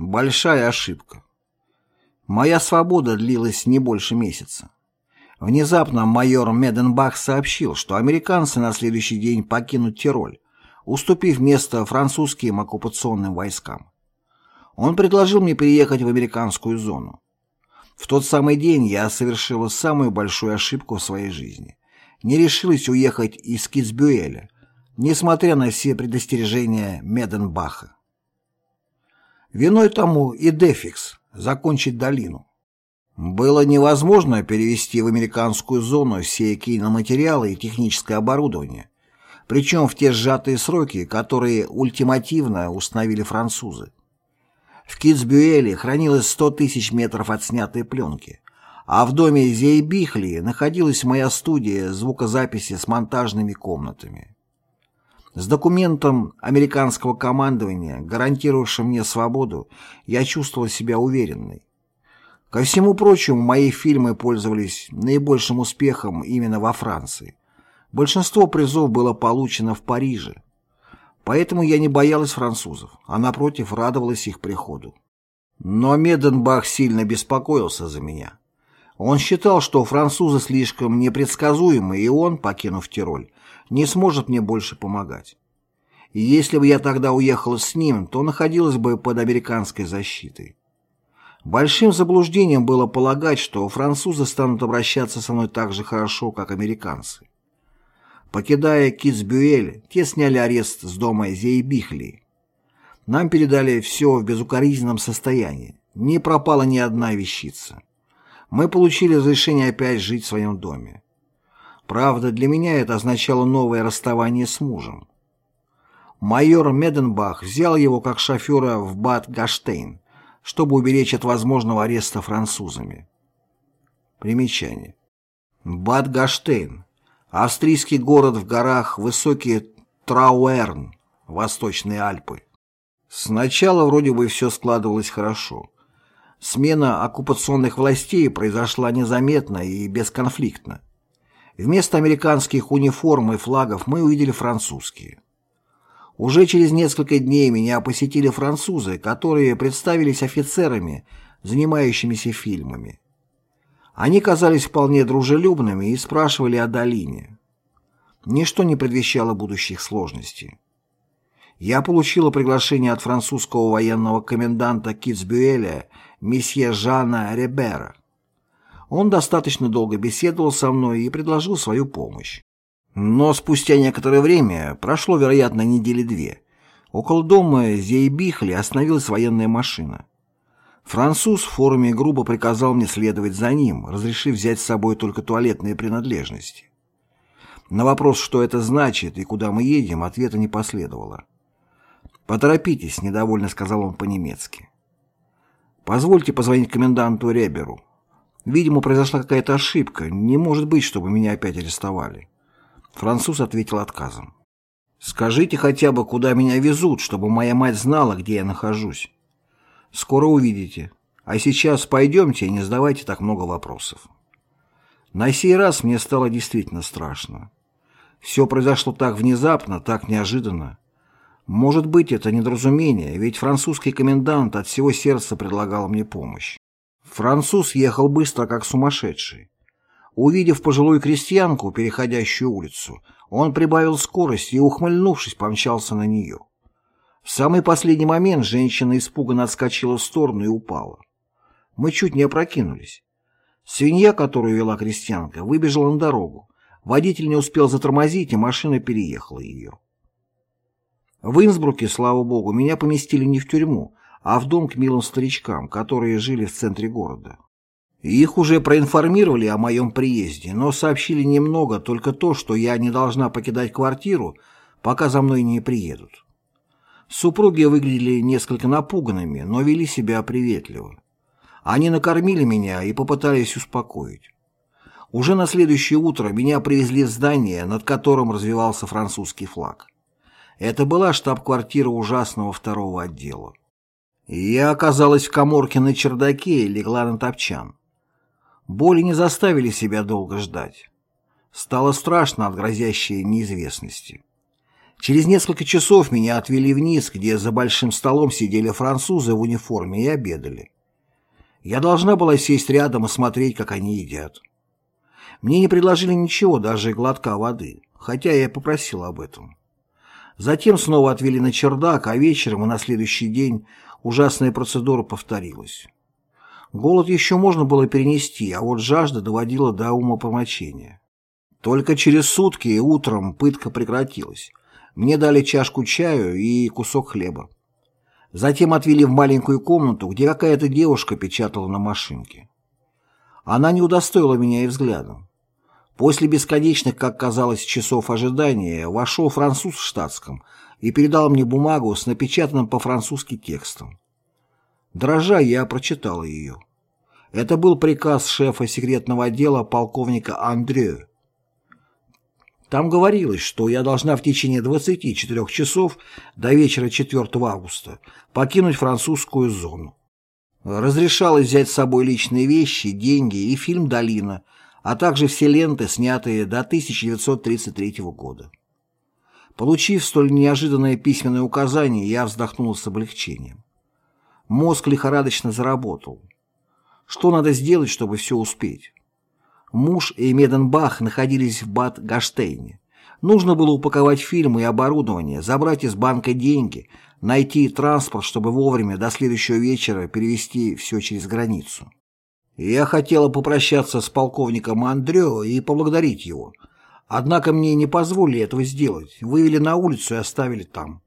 Большая ошибка. Моя свобода длилась не больше месяца. Внезапно майор Меденбах сообщил, что американцы на следующий день покинут Тироль, уступив место французским оккупационным войскам. Он предложил мне приехать в американскую зону. В тот самый день я совершила самую большую ошибку в своей жизни. Не решилась уехать из Китсбюэля, несмотря на все предостережения Меденбаха. Виной тому и дефикс – закончить долину. Было невозможно перевести в американскую зону все киноматериалы и техническое оборудование, причем в те сжатые сроки, которые ультимативно установили французы. В Китсбюэле хранилось 100 тысяч метров отснятой пленки, а в доме Зейбихли находилась моя студия звукозаписи с монтажными комнатами. С документом американского командования, гарантировавшим мне свободу, я чувствовал себя уверенной. Ко всему прочему, мои фильмы пользовались наибольшим успехом именно во Франции. Большинство призов было получено в Париже. Поэтому я не боялась французов, а напротив радовалась их приходу. Но Меденбах сильно беспокоился за меня. Он считал, что французы слишком непредсказуемы, и он, покинув Тироль, не сможет мне больше помогать. И если бы я тогда уехала с ним, то находилась бы под американской защитой. Большим заблуждением было полагать, что французы станут обращаться со мной так же хорошо, как американцы. Покидая Китсбюэль, те сняли арест с дома Зейбихли. Нам передали все в безукоризненном состоянии. Не пропала ни одна вещица. Мы получили разрешение опять жить в своем доме. Правда, для меня это означало новое расставание с мужем. Майор Меденбах взял его как шофера в Бад-Гаштейн, чтобы уберечь от возможного ареста французами. Примечание. Бад-Гаштейн. Австрийский город в горах Высокий Трауэрн, Восточные Альпы. Сначала вроде бы все складывалось хорошо. Смена оккупационных властей произошла незаметно и бесконфликтно. Вместо американских униформ и флагов мы увидели французские. Уже через несколько дней меня посетили французы, которые представились офицерами, занимающимися фильмами. Они казались вполне дружелюбными и спрашивали о долине. Ничто не предвещало будущих сложностей. Я получила приглашение от французского военного коменданта Китсбюэля месье Жана Ребера. Он достаточно долго беседовал со мной и предложил свою помощь. Но спустя некоторое время, прошло, вероятно, недели две, около дома Зейбихли остановилась военная машина. Француз в форме грубо приказал мне следовать за ним, разрешив взять с собой только туалетные принадлежности. На вопрос, что это значит и куда мы едем, ответа не последовало. «Поторопитесь», — недовольно сказал он по-немецки. «Позвольте позвонить коменданту Реберу. Видимо, произошла какая-то ошибка. Не может быть, чтобы меня опять арестовали. Француз ответил отказом. «Скажите хотя бы, куда меня везут, чтобы моя мать знала, где я нахожусь. Скоро увидите. А сейчас пойдемте и не задавайте так много вопросов». На сей раз мне стало действительно страшно. Все произошло так внезапно, так неожиданно. Может быть, это недоразумение, ведь французский комендант от всего сердца предлагал мне помощь. Француз ехал быстро, как сумасшедший. Увидев пожилую крестьянку, переходящую улицу, он прибавил скорость и, ухмыльнувшись, помчался на нее. В самый последний момент женщина испуганно отскочила в сторону и упала. Мы чуть не опрокинулись. Свинья, которую вела крестьянка, выбежала на дорогу. Водитель не успел затормозить, и машина переехала ее. В Инсбруке, слава богу, меня поместили не в тюрьму, а в дом к милым старичкам, которые жили в центре города. Их уже проинформировали о моем приезде, но сообщили немного, только то, что я не должна покидать квартиру, пока за мной не приедут. Супруги выглядели несколько напуганными, но вели себя приветливо. Они накормили меня и попытались успокоить. Уже на следующее утро меня привезли в здание, над которым развивался французский флаг. Это была штаб-квартира ужасного второго отдела. Я оказалась в коморке на чердаке и легла на топчан. Боли не заставили себя долго ждать. Стало страшно от грозящей неизвестности. Через несколько часов меня отвели вниз, где за большим столом сидели французы в униформе и обедали. Я должна была сесть рядом и смотреть, как они едят. Мне не предложили ничего, даже глотка воды, хотя я попросил об этом. Затем снова отвели на чердак, а вечером и на следующий день ужасная процедура повторилась. Голод еще можно было перенести, а вот жажда доводила до умопомрачения. Только через сутки и утром пытка прекратилась. Мне дали чашку чаю и кусок хлеба. Затем отвели в маленькую комнату, где какая-то девушка печатала на машинке. Она не удостоила меня и взглядом. После бесконечных, как казалось, часов ожидания вошел француз в штатском и передал мне бумагу с напечатанным по-французски текстом. Дрожа, я прочитал ее. Это был приказ шефа секретного отдела полковника Андрею. Там говорилось, что я должна в течение 24 часов до вечера 4 августа покинуть французскую зону. Разрешалось взять с собой личные вещи, деньги и фильм «Долина», а также все ленты, снятые до 1933 года. Получив столь неожиданное письменное указание, я вздохнул с облегчением. Мозг лихорадочно заработал. Что надо сделать, чтобы все успеть? Муж и Меденбах находились в Бад-Гаштейне. Нужно было упаковать фильмы и оборудование, забрать из банка деньги, найти транспорт, чтобы вовремя до следующего вечера перевести все через границу. Я хотела попрощаться с полковником Андрео и поблагодарить его. Однако мне не позволили этого сделать, вывели на улицу и оставили там.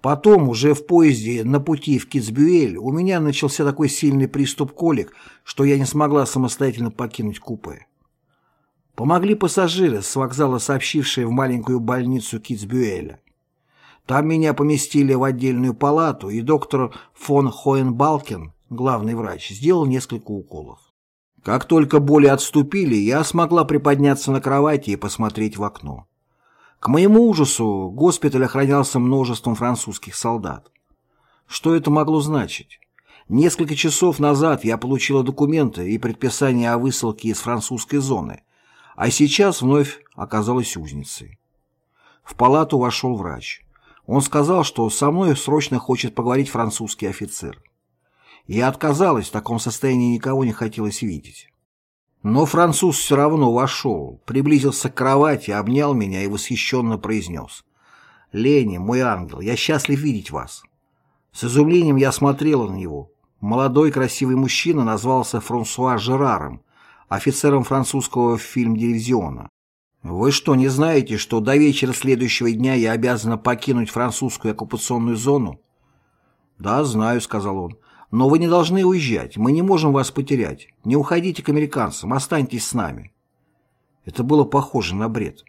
Потом, уже в поезде на пути в Китсбюэль, у меня начался такой сильный приступ колик, что я не смогла самостоятельно покинуть купе. Помогли пассажиры с вокзала, сообщившие в маленькую больницу Китсбюэля. Там меня поместили в отдельную палату, и доктор фон Хоенбалкен, главный врач, сделал несколько уколов. Как только боли отступили, я смогла приподняться на кровати и посмотреть в окно. К моему ужасу, госпиталь охранялся множеством французских солдат. Что это могло значить? Несколько часов назад я получила документы и предписание о высылке из французской зоны, а сейчас вновь оказалась узницей. В палату вошел врач. Он сказал, что со мной срочно хочет поговорить французский офицер. Я отказалась, в таком состоянии никого не хотелось видеть. Но француз все равно вошел, приблизился к кровати, обнял меня и восхищенно произнес. «Лени, мой ангел, я счастлив видеть вас». С изумлением я смотрела на него. Молодой красивый мужчина назвался Франсуа Жераром, офицером французского фильм-дивизиона. «Вы что, не знаете, что до вечера следующего дня я обязана покинуть французскую оккупационную зону?» «Да, знаю», — сказал он. Но вы не должны уезжать, мы не можем вас потерять. Не уходите к американцам, останьтесь с нами. Это было похоже на бред.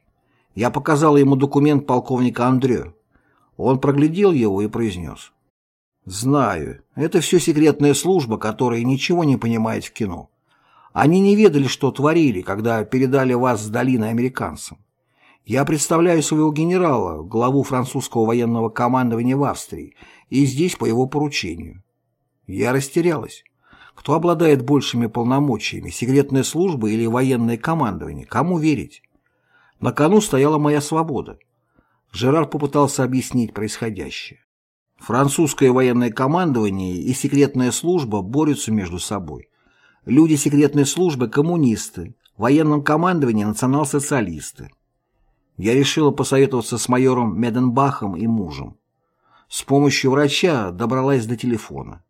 Я показал ему документ полковника Андрею. Он проглядел его и произнес. «Знаю, это все секретная служба, которая ничего не понимает в кино. Они не ведали, что творили, когда передали вас с долины американцам. Я представляю своего генерала, главу французского военного командования в Австрии, и здесь по его поручению. Я растерялась. Кто обладает большими полномочиями, секретная служба или военное командование? Кому верить? На кону стояла моя свобода. Жерар попытался объяснить происходящее. Французское военное командование и секретная служба борются между собой. Люди секретной службы – коммунисты, в военном командовании – национал-социалисты. Я решила посоветоваться с майором Меденбахом и мужем. С помощью врача добралась до телефона.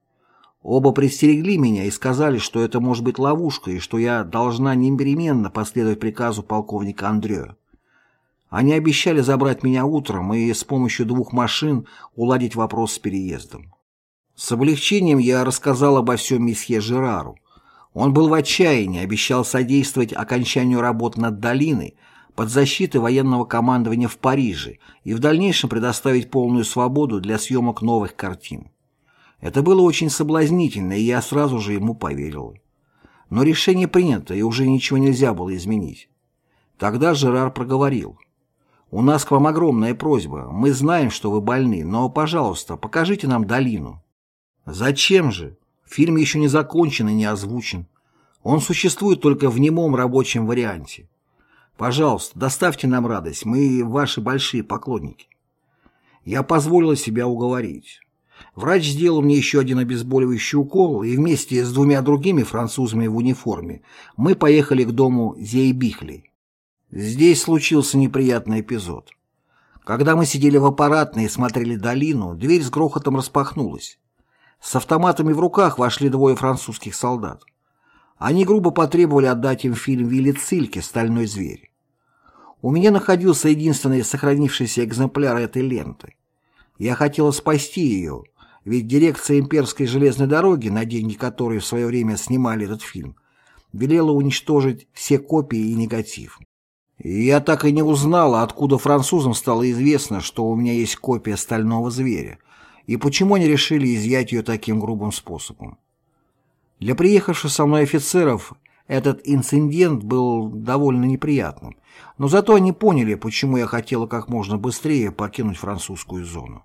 Оба предстерегли меня и сказали, что это может быть ловушка и что я должна непременно последовать приказу полковника Андрея. Они обещали забрать меня утром и с помощью двух машин уладить вопрос с переездом. С облегчением я рассказал обо всем месье Жерару. Он был в отчаянии, обещал содействовать окончанию работ над долиной под защитой военного командования в Париже и в дальнейшем предоставить полную свободу для съемок новых картин. Это было очень соблазнительно, и я сразу же ему поверил. Но решение принято, и уже ничего нельзя было изменить. Тогда Жерар проговорил. «У нас к вам огромная просьба. Мы знаем, что вы больны, но, пожалуйста, покажите нам долину». «Зачем же? Фильм еще не закончен и не озвучен. Он существует только в немом рабочем варианте. Пожалуйста, доставьте нам радость, мы ваши большие поклонники. Я позволила себя уговорить. Врач сделал мне еще один обезболивающий укол, и вместе с двумя другими французами в униформе мы поехали к дому Зейбихли. Здесь случился неприятный эпизод. Когда мы сидели в аппаратной и смотрели долину, дверь с грохотом распахнулась. С автоматами в руках вошли двое французских солдат. Они грубо потребовали отдать им фильм Вилли Цильке «Стальной зверь». У меня находился единственный сохранившийся экземпляр этой ленты. Я хотела спасти ее, ведь дирекция имперской железной дороги, на деньги которой в свое время снимали этот фильм, велела уничтожить все копии и негатив. И я так и не узнала, откуда французам стало известно, что у меня есть копия «Стального зверя», и почему они решили изъять ее таким грубым способом. Для приехавших со мной офицеров этот инцидент был довольно неприятным, но зато они поняли, почему я хотела как можно быстрее покинуть французскую зону.